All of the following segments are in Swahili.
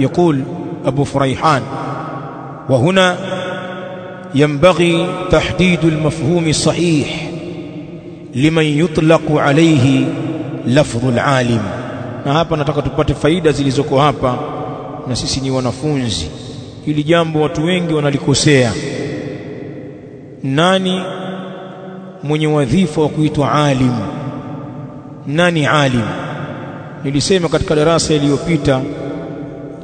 يقول أبو فريحان وهنا ينبغي تحديد المفهوم الصحيح liman yutlaqu alayhi lafdhu alalim na hapa nataka tupate faida zilizoko hapa na sisi ni wanafunzi hili jambo watu wengi wanalikosea nani mwenye wadhifa wa kuitwa alim nani alim nilisema katika darasa iliyopita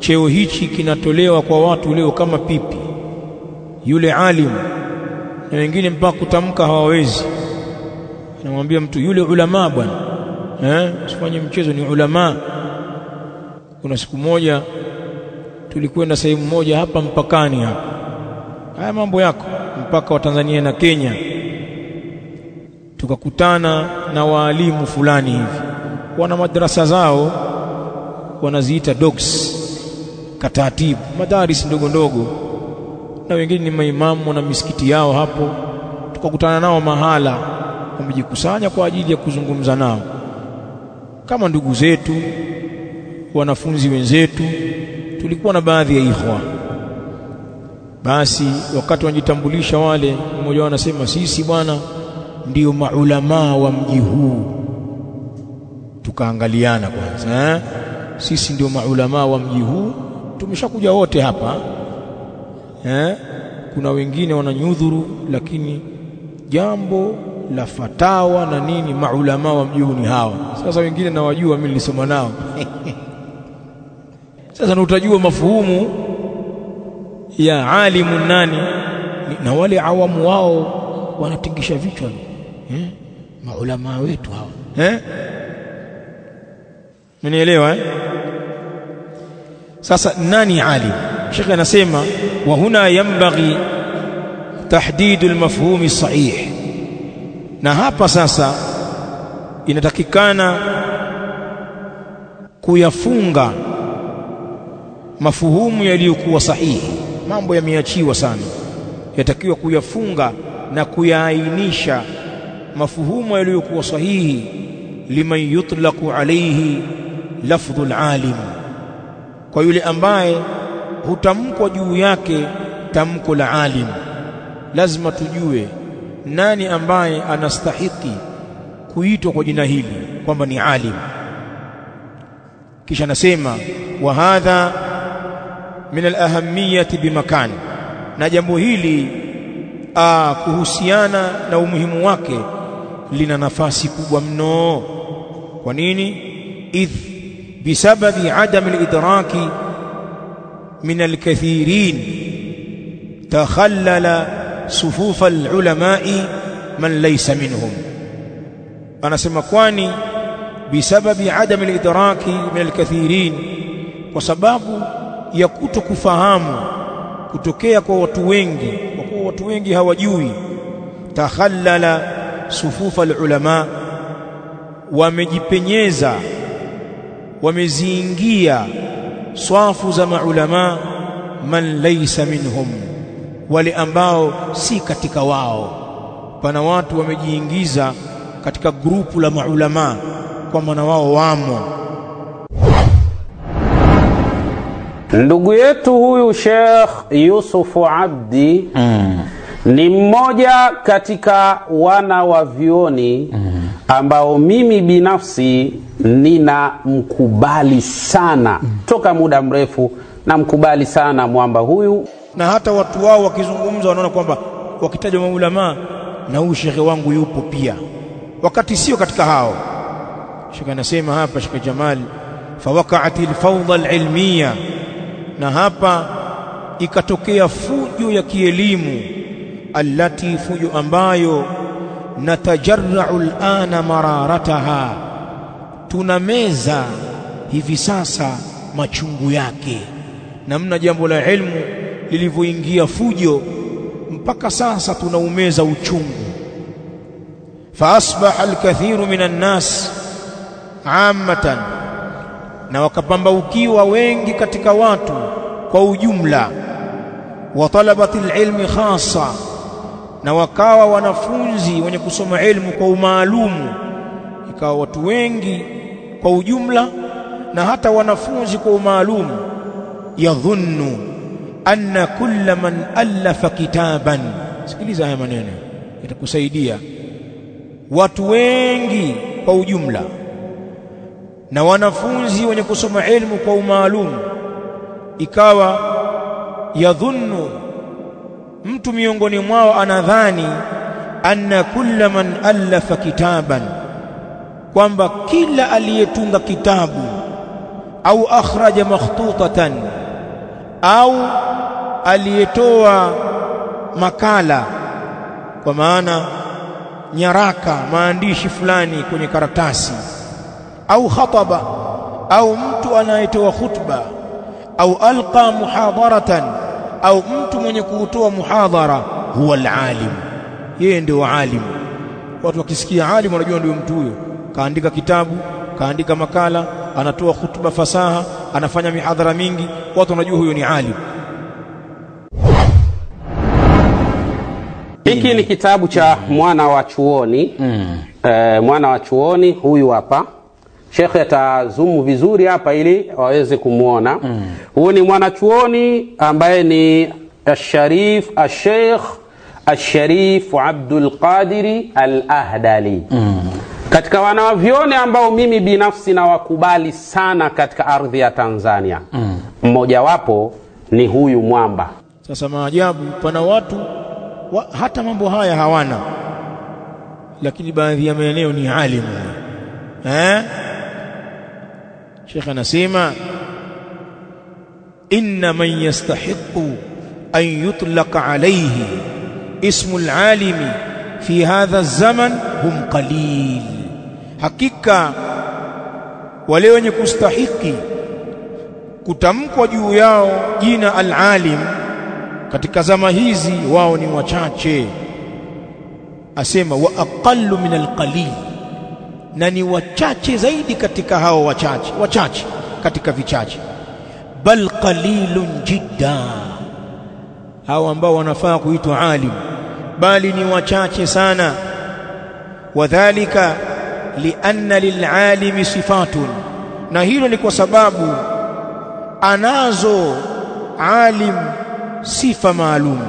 cheo hichi kinatolewa kwa watu leo kama pipi. Yule alim na wengine mpaka kutamka hawawezi. Anamwambia mtu yule ulama bwana. Eh usifanye mchezo ni ulama. Kuna siku moja tulikwenda sehemu moja hapa mpakani hapa. Haya mambo yako mpaka wa Tanzania na Kenya. Tukakutana na waalimu fulani hivi. Wana madrasa zao wanaziita dogs katatibu madaris ndogo ndogo. Na wengine ni maimamu na misikiti yao hapo. Tukakutana nao mahala. Wamejikusanya kwa ajili ya kuzungumza nao. Kama ndugu zetu wanafunzi wenzetu tulikuwa na baadhi ya ikhwa basi wakati wanajitambulisha wale mmoja wao anasema sisi bwana ndio maulamaa wa mji huu. Tukaangaliana kwanza eh? sisi ndio maulamaa wa mji huu tumeshakuja wote hapa eh? kuna wengine wananyudhuru lakini jambo la fatawa na nini maulama wa mjuni hawa sasa wengine nawajua mimi nilisoma nao sasa na utajua mafuhumu ya alimu nani na wale awamu wao wanatingisha vichwa eh? maulama wetu hawa eh? Mnielewa eh? Sasa nani alim? shekhe anasema wa huna yanbaghi tahdidu almafhumi sahih. Na hapa sasa inatakikana kuyafunga mafuhumu yaliyokuwa sahihi. Mambo yameachiwa sana, yatakiwa kuyafunga na kuyaainisha mafuhumu yaliyokuwa sahihi liman yutlaqu alayhi lafdhu alalim, kwa yule ambaye hutamkwa juu yake tamko la alim. Lazima tujue nani ambaye anastahiki kuitwa kwa jina hili kwamba ni alim. Kisha nasema wa hadha min alahamiyati bimakan, na jambo hili aa, kuhusiana na umuhimu wake lina nafasi kubwa mno. Kwa nini? idh bisababi adami alidraki min alkathirin تخلل sufufa alulamai man ليس anasema kwani bisababi adami alidraki min alkathirin, kwa sababu ya kuto kutokea kwa watu wengi, kwa kuwa watu wengi hawajui takhallala sufufa alulama, wamejipenyeza wameziingia swafu za maulama, man laysa minhum, wale ambao si katika wao. Pana watu wamejiingiza katika grupu la maulama kwa maana wao wamo. Ndugu yetu huyu Sheikh Yusufu Abdi mm. ni mmoja katika wana wa vioni mm. Ambao mimi binafsi nina mkubali sana mm. toka muda mrefu na mkubali sana mwamba huyu, na hata watu wao wakizungumza wanaona kwamba wakitaja maulamaa na huyu shekhe wangu yupo pia, wakati sio katika hao. Shekhe anasema hapa, Shekhe Jamal, fawakaati lfaudha alilmiya na hapa ikatokea fujo ya kielimu, allati, fujo ambayo natajarrau alana mararataha, tunameza hivi sasa machungu yake. Namna jambo la ilmu lilivyoingia fujo, mpaka sasa tunaumeza uchungu. Fa asbaha alkathiru minan nas ammatan na wakapambaukiwa wengi katika watu kwa ujumla, wa talabati ilmi khassa, na wakawa wanafunzi wenye kusoma elimu kwa umaalumu, ikawa watu wengi kwa ujumla na hata wanafunzi kwa umaalumu. Yadhunnu anna kulla man allafa kitaban. Sikiliza haya maneno yatakusaidia watu wengi kwa ujumla na wanafunzi wenye kusoma elimu kwa umaalumu ikawa yadhunnu mtu miongoni mwao anadhani anna kulla man allafa kitaban kwamba kila aliyetunga kitabu au akhraja makhtutatan au aliyetoa makala kwa maana nyaraka maandishi fulani kwenye karatasi au khataba au mtu anayetoa khutba au alqa muhadaratan au mtu mwenye kuutoa muhadhara huwa alalim. Yeye ndio alim. Watu wakisikia alim wanajua ndio mtu huyo. Kaandika kitabu kaandika makala anatoa hutuba fasaha anafanya mihadhara mingi watu wanajua huyo ni alim. Hiki ni kitabu cha mwana wa chuoni. Mm. e, mwana wa chuoni huyu hapa shekhe atazumu vizuri hapa ili waweze kumwona mm. huyu ni mwanachuoni ambaye ni asharif asheikh asharif Al-Ahdali. mm. katika wanavyoni ambao mimi binafsi nawakubali sana katika ardhi ya tanzania mm. mmojawapo ni huyu mwamba sasa maajabu pana watu wa, hata mambo haya hawana lakini baadhi ya maeneo ni alimu eh Sheikh anasema inna man yastahiqu an yutlaqa alayhi ismu alalimi fi hadha az-zaman hum qalil. Hakika wale wenye kustahiki kutamkwa juu yao jina al-alim katika zama hizi wao ni wachache. Asema wa aqallu min alqalil na ni wachache zaidi katika hao wachache wachache katika vichache. Bal qalilun jidda hao ambao wanafaa kuitwa alim bali ni wachache sana. Wadhālika lianna lil'alimi sifatun na hilo ni kwa sababu anazo alim sifa maalum.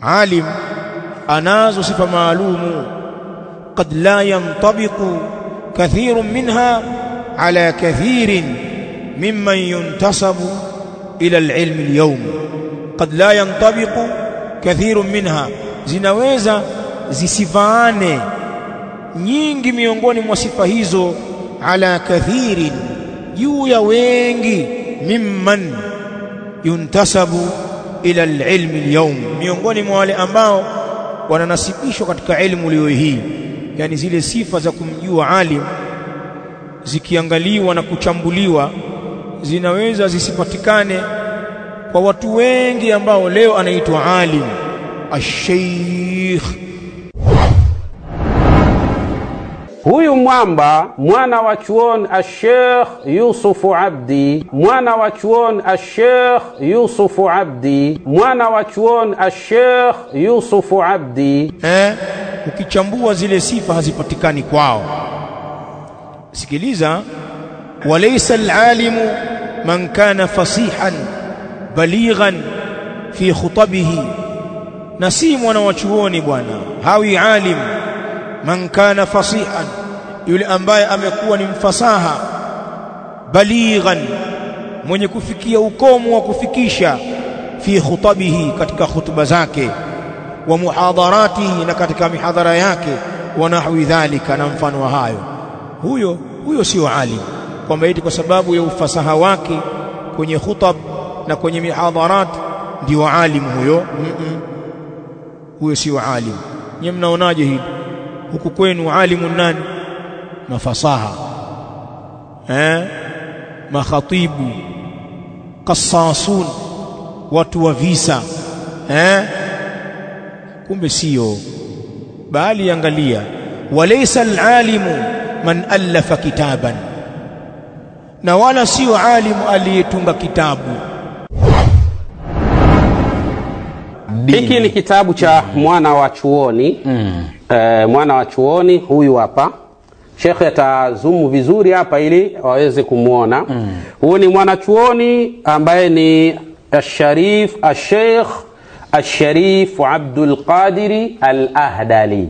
Alim anazo sifa maalumu قد لا ينطبق كثير منها على كثير ممن ينتسب إلى العلم اليوم قد لا ينطبق كثير منها zinaweza zisifaane nyingi miongoni mwa sifa hizo ala kathirin juu ya wengi mimman yuntasabu ila alilmi alyawm miongoni mwa wale ambao wananasibishwa katika elimu leo hii yani zile sifa za kumjua alim zikiangaliwa na kuchambuliwa zinaweza zisipatikane kwa watu wengi ambao leo anaitwa alim ash-sheikh. Huyu mwamba mwana wa chuoni ashekh yusufu abdi. Mwana wa chuoni ashekh yusufu abdi. Mwana wa chuoni ashekh yusufu abdi. Eh ukichambua zile sifa hazipatikani kwao. Sikiliza walaysa alalimu man kana fasihan balighan fi khutabihi. Na si mwana wa chuoni bwana hawi alim man kana fasihan yule ambaye amekuwa ni mfasaha balighan mwenye kufikia ukomo wa kufikisha fi khutabihi katika hutuba zake wa muhadharatihi na katika mihadhara yake wa nahwi dhalika na mfano wa hayo. Huyo huyo sio alim. Kwamba eti kwa sababu ya ufasaha wake kwenye khutab na kwenye mihadharat ndio alim huyo. Mm -mm. huyo sio alim. Nyinyi mnaonaje hili huku kwenu alimu nani? Mafasaha. Eh? Makhatibu. Qasasun watu wa visa. Eh kumbe sio. Bali angalia. Walaysa alalimu man allafa kitaban. Na wala sio alimu aliyetunga kitabu. Hiki ni kitabu cha mwana wa chuoni. Mm. e, mwana wa chuoni huyu hapa. Shekhe atazumu vizuri hapa ili waweze kumwona huyu ni mwanachuoni ambaye ni asharif asheikh asharif abdulqadiri al ahdali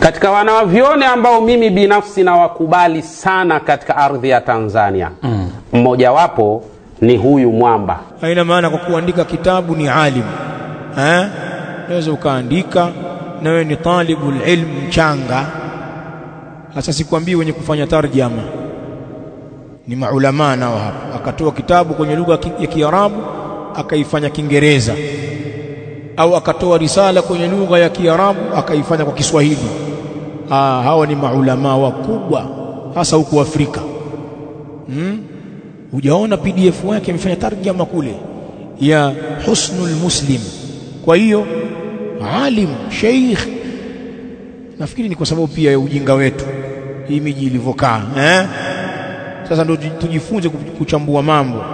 katika wanavyoni ambao mimi binafsi nawakubali sana katika ardhi ya tanzania mm. mmojawapo ni huyu mwamba. Haina maana kwa kuandika kitabu ni alim eh? Unaweza ukaandika na wewe ni talibul ilm mchanga. Sasa sikwambii wenye kufanya tarjama. Ni maulamaa nao hapa. Akatoa kitabu kwenye lugha ya Kiarabu akaifanya Kiingereza au akatoa risala kwenye lugha ya Kiarabu akaifanya kwa Kiswahili. Ah hawa ni maulama wakubwa hasa huku Afrika. Hmm? hujaona PDF yake amefanya tarjama kule? Ya husnul muslim. Kwa hiyo alim sheikh. Nafikiri ni kwa sababu pia ya ujinga wetu hii miji ilivyokaa eh? Sasa ndio tujifunze kuchambua mambo.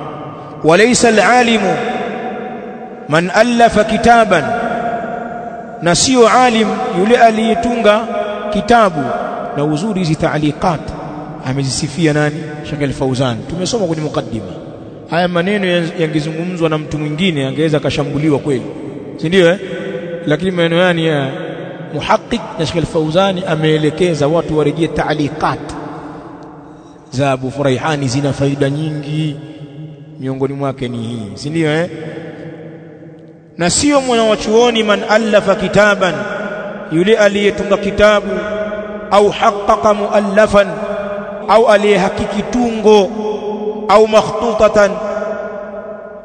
Walaysa alalimu man allafa kitaban na sio alim yule aliyetunga kitabu na uzuri hizi taaliqat. Amezisifia nani? Sheikh Al-Fauzan. Tumesoma kwenye mukaddima haya maneno yangezungumzwa na mtu mwingine angeweza akashambuliwa kweli. Si ndio eh? Lakini maneno yani ya muhaqiq na Sheikh Al-Fauzan ameelekeza watu warejee taaliqat. Za Abu Furaihani zina faida nyingi. Miongoni mwake ni hii. Si ndio eh na sio mwanawachuoni man allafa kitaban yule aliyetunga kitabu au haqqaqa muallafan au aliyehakiki tungo au makhtutatan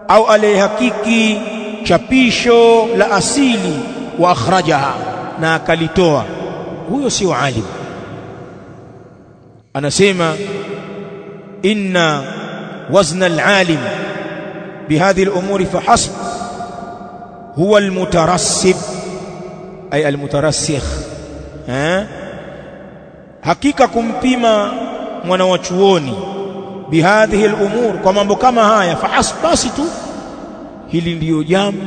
au aliyehakiki chapisho la asili wa akhrajaha na akalitoa huyo sio alim. Anasema inna wazna alalim bihadhihi alumuri fahasb huwa almutarassib ay almutarassikh eh hakika kumpima mwana wa chuoni bihadhihi alumur kwa mambo kama haya fahas basi tu. hili ndiyo jambo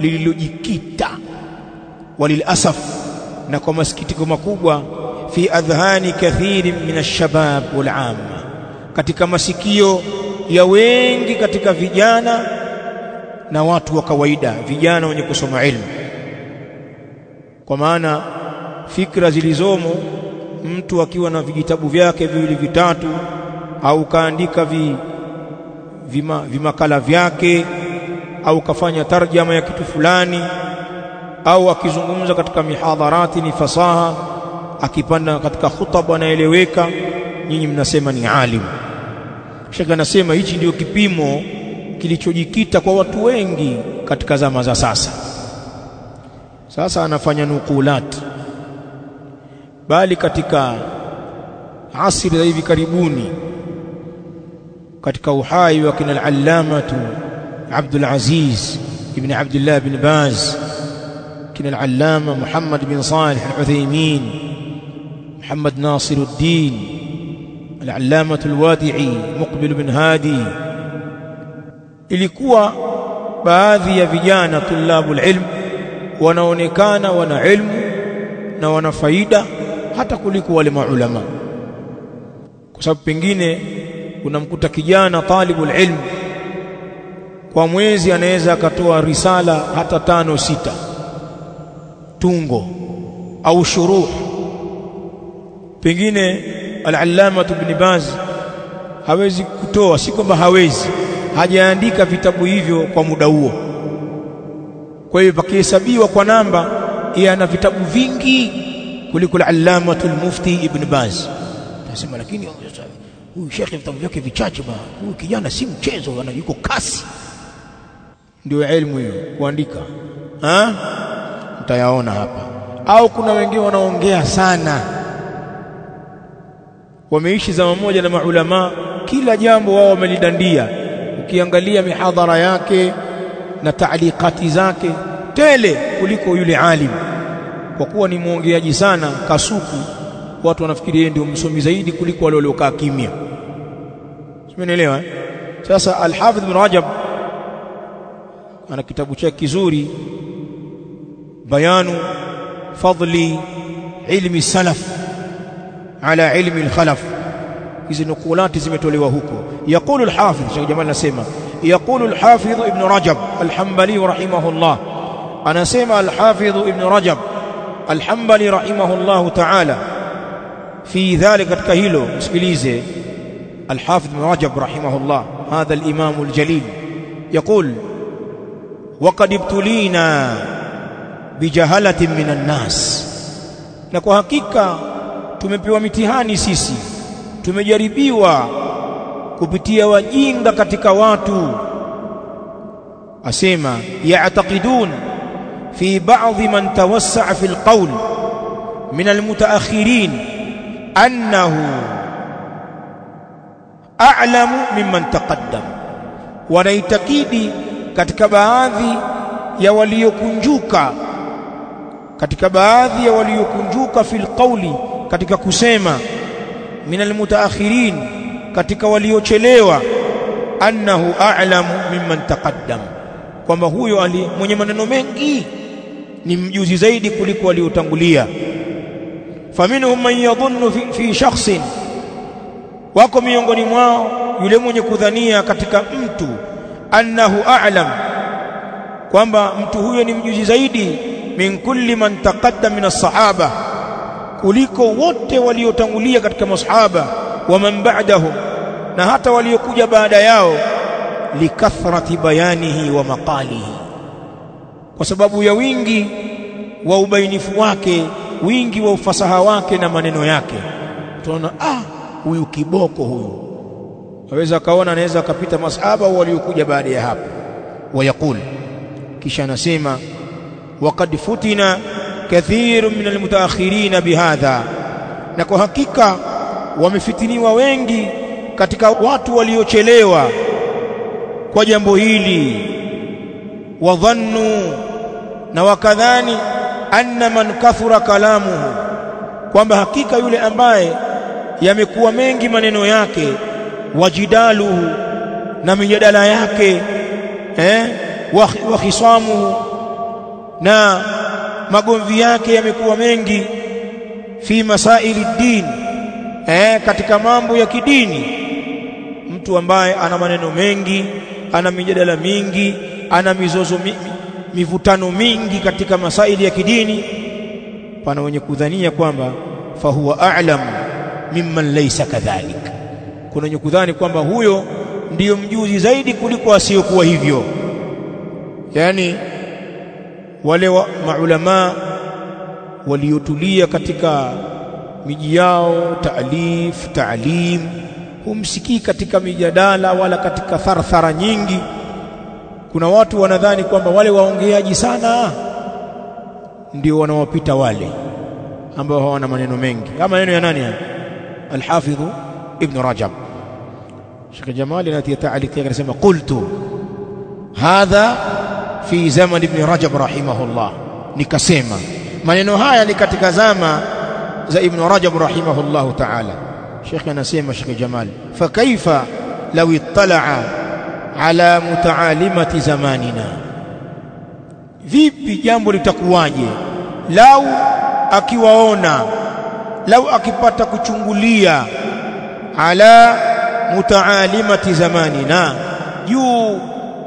lililojikita. walilasaf na kwa masikitiko makubwa fi adhhani kathirin min alshabab walamma katika masikio ya wengi katika vijana na watu wa kawaida vijana wenye kusoma ilmu. Kwa maana fikra zilizomo mtu akiwa na vijitabu vyake viwili vitatu au kaandika vi, vima, vimakala vyake au kafanya tarjama ya kitu fulani au akizungumza katika mihadharati ni fasaha akipanda katika khutaba anaeleweka nyinyi mnasema ni alim. Shaka anasema hichi ndio kipimo kilichojikita kwa watu wengi katika zama za sasa. Sasa anafanya nukulat bali katika asri za hivi karibuni katika uhai wa kina al-allamatu Abdul Aziz ibn Abdullah ibn Baz kina al-allama Muhammad bin Salih al-Uthaymeen Muhammad Nasiruddin al-allamatu al-Wadi'i Muqbil bin Hadi ilikuwa baadhi ya vijana tulabul ilm wanaonekana wana ilmu na wana faida hata kuliko wale maulama. Kwa sababu pengine unamkuta kijana talibul ilm kwa mwezi anaweza akatoa risala hata tano sita. Tungo au shuruh. Pengine al-allama ibn Baz hawezi kutoa si kwamba hawezi hajaandika vitabu hivyo kwa muda huo. Kwa hiyo pakihesabiwa kwa namba yeye ana vitabu vingi kuliko al-allamatul mufti ibn Baz. Nasema lakini huyu shekhe vitabu vyake vichache ba huyu kijana si mchezo ana yuko kasi. Ndio elimu hiyo kuandika. Ha? Mtayaona hapa. Au kuna wengine wanaongea sana. Wameishi zama moja na maulama kila jambo wao wamelidandia ukiangalia mihadhara yake na taalikati zake tele kuliko yule alim. Kwa kuwa ni mwongeaji sana kasuku watu wanafikiri yeye ndio msomi zaidi kuliko wale waliokaa kimya. Simenielewa eh? Sasa Al-Hafidh ibn Rajab ana kitabu chake kizuri bayanu fadli ilmi salaf ala ilmi al-khalaf hizi nukulati zimetolewa huko yaqulu al-hafidh Sheikh Jamal anasema yaqulu al-hafidh ibn Rajab al-Hanbali rahimahullah anasema al-hafidh ibn Rajab al-Hanbali rahimahullah ta'ala fi dhalika katika hilo msikilize al-hafidh ibn Rajab rahimahullah hadha al-imam al-jalil يقول وقد ابتلينا بجهلة من الناس na kwa hakika tumepewa mitihani sisi tumejaribiwa kupitia wajinga katika watu. Asema ya'taqidun fi ba'dhi man tawassa'a fil qawl min almutaakhirin annahu a'lamu mimman taqaddam. Wanaitakidi katika baadhi ya waliokunjuka katika baadhi ya waliokunjuka fil qawli katika kusema min almutaakhirin katika waliochelewa annahu a'lamu mimman taqaddam kwamba huyo ali mwenye maneno mengi ni mjuzi zaidi kuliko waliotangulia. Faminhum man yadhunnu fi, fi shakhsin wako miongoni mwao yule mwenye kudhania katika mtu annahu a'lam kwamba mtu huyo ni mjuzi zaidi min kulli man taqaddama min as-sahaba kuliko wote waliotangulia katika masahaba wa man ba'dahum na hata waliokuja baada yao likathrati bayanihi wa maqalihi. Kwa sababu ya wingi wa ubainifu wake wingi wa ufasaha wake na maneno yake. Tunaona ah huyu kiboko huyu. Aweza kaona anaweza akapita masahaba waliokuja baada ya hapo. Wayaqul kisha anasema waqad futina kathiru min almutaakhirina bihadha. Na kwa hakika wamefitiniwa wengi katika watu waliochelewa kwa jambo hili. Wadhannu na wakadhani anna man kathura kalamuhu kwamba hakika yule ambaye yamekuwa mengi maneno yake wajidaluhu na mijadala yake eh wa khisamuhu na magomvi yake yamekuwa mengi fi masaili din eh katika mambo ya kidini. Mtu ambaye ana maneno mengi ana mijadala mingi ana mizozo mi, mivutano mingi katika masaili ya kidini pana wenye kudhania kwamba fahuwa a'lam mimman laysa kadhalik. Kuna wenye kudhani kwamba huyo ndiyo mjuzi zaidi kuliko asiyokuwa hivyo. Yani wale wa maulama waliotulia katika miji yao taalif taalim humsikii katika mijadala wala katika tharthara nyingi. Kuna watu wanadhani kwamba wale waongeaji sana ndio wanawapita wale ambao hawana maneno mengi. Kama maneno ya nani haya? al-Hafidh Ibn Rajab. Sheikh Jamal anatia taaliki yake anasema qultu hadha fi zaman Ibn Rajab rahimahullah. Nikasema maneno haya ni katika zama za Ibn Rajab rahimahullah ta'ala. Sheikh anasema Sheikh Jamal fa kaifa law ittala'a ala mutaalimati zamanina? Vipi jambo litakuwaje? Lau akiwaona lau akipata kuchungulia ala mutaalimati zamanina juu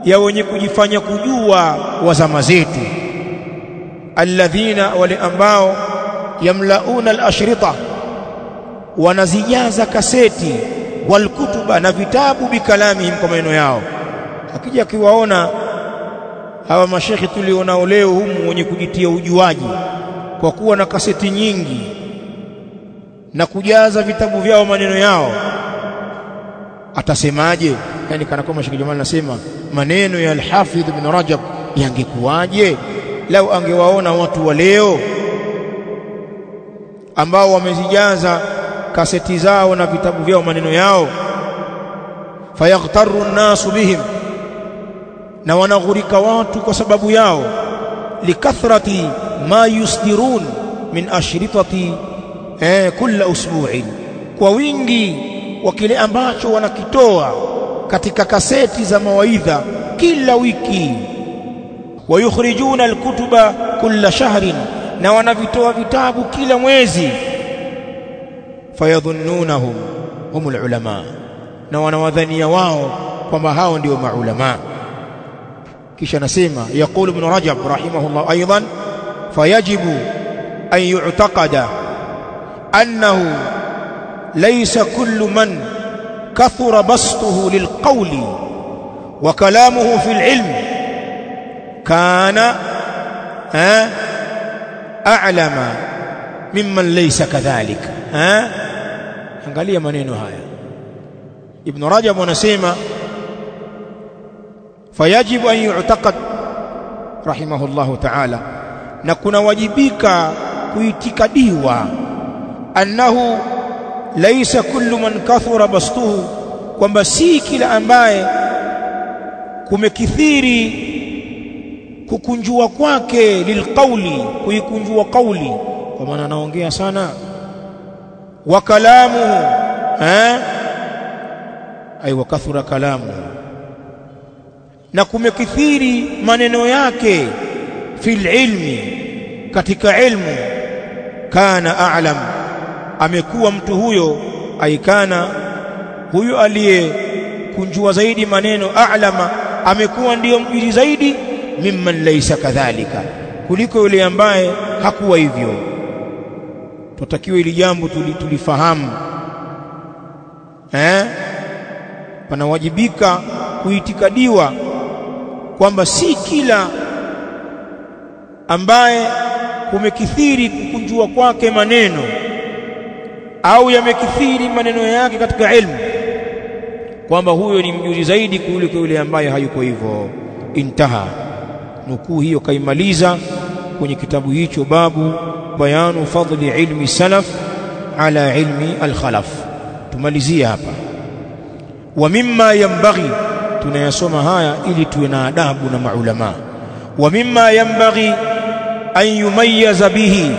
ya wenye kujifanya kujua wa zama zetu. Alladhina wale ambao yamlauna al-ashrita wanazijaza kaseti walkutuba na vitabu bikalamihim kwa maneno yao. Akija akiwaona hawa mashekhi tulionao leo humu wenye kujitia ujuaji kwa kuwa na kaseti nyingi na kujaza vitabu vyao maneno yao atasemaje? Yani kana kwamba Sheikh Jamal anasema maneno ya Al-Hafidh Ibn Rajab yangekuwaje? Lau angewaona watu wa leo ambao wamezijaza kaseti zao na vitabu vyao maneno yao. Fayaghtaru an-nasu bihim na wanaghurika watu kwa sababu yao. Likathrati ma yusdirun min ashritati eh kila usbu'in kwa wingi wa kile ambacho wanakitoa katika kaseti za mawaidha kila wiki wayukhrijuna alkutuba kulla shahrin na wanavitoa vitabu kila mwezi fayadhunnunahum humul ulama na wanawadhania wao kwamba hao ndio maulama kisha nasema yaqulu ibn rajab rahimahullah aidan fayajibu an yu'taqada annahu laysa kullu man kathura bastuhu lilqawli wa kalamuhu fil ilm kana a'lama mimman laysa kadhalik angalia maneno haya ibn rajab anasema fayajibu an yu'taqad rahimahullahu ta'ala na kuna wajibika kuitikadiwa annahu laysa kullu man kathura bastuhu kwamba si kila ambaye kumekithiri kukunjua kwake lilqauli kuikunjua kauli. Kwa maana anaongea sana. Wa kalamuhu eh? Ay wa kathura kalamuhu na kumekithiri maneno yake fil ilmi katika ilmu. Kana a'lam amekuwa mtu huyo aikana huyo aliyekunjua zaidi maneno a'lama amekuwa ndiyo mjuzi zaidi mimman laysa kadhalika kuliko yule ambaye hakuwa hivyo. Tutakiwa ili jambo tulifahamu. Eh? Panawajibika kuitikadiwa kwamba si kila ambaye kumekithiri kukunjua kwake maneno au yamekithiri maneno yake katika ilmu kwamba huyo ni mjuzi zaidi kuliko yule ambaye hayuko hivyo. Intaha. Nukuu hiyo kaimaliza kwenye kitabu hicho babu bayanu fadli ilmi salaf ala ilmi alkhalaf. Tumalizie hapa. Wa mimma yambaghi, tunayasoma haya ili tuwe na adabu na maulama. Wa mimma yambaghi an yumayyaza bihi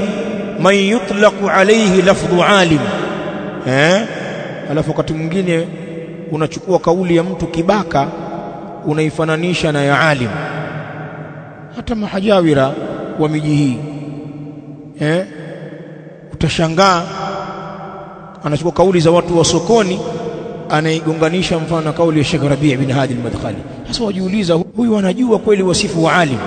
man yutlaqu alayhi lafdhu alim. Eh alafu wakati mwingine unachukua kauli ya mtu kibaka unaifananisha na ya alim. Hata mahajawira wa miji hii eh utashangaa anachukua kauli za watu wa sokoni anaigonganisha mfano na kauli ya Sheikh Rabi' bin Hadi al-Madkhali. Sasa wajiuliza huyu anajua kweli wasifu wa alim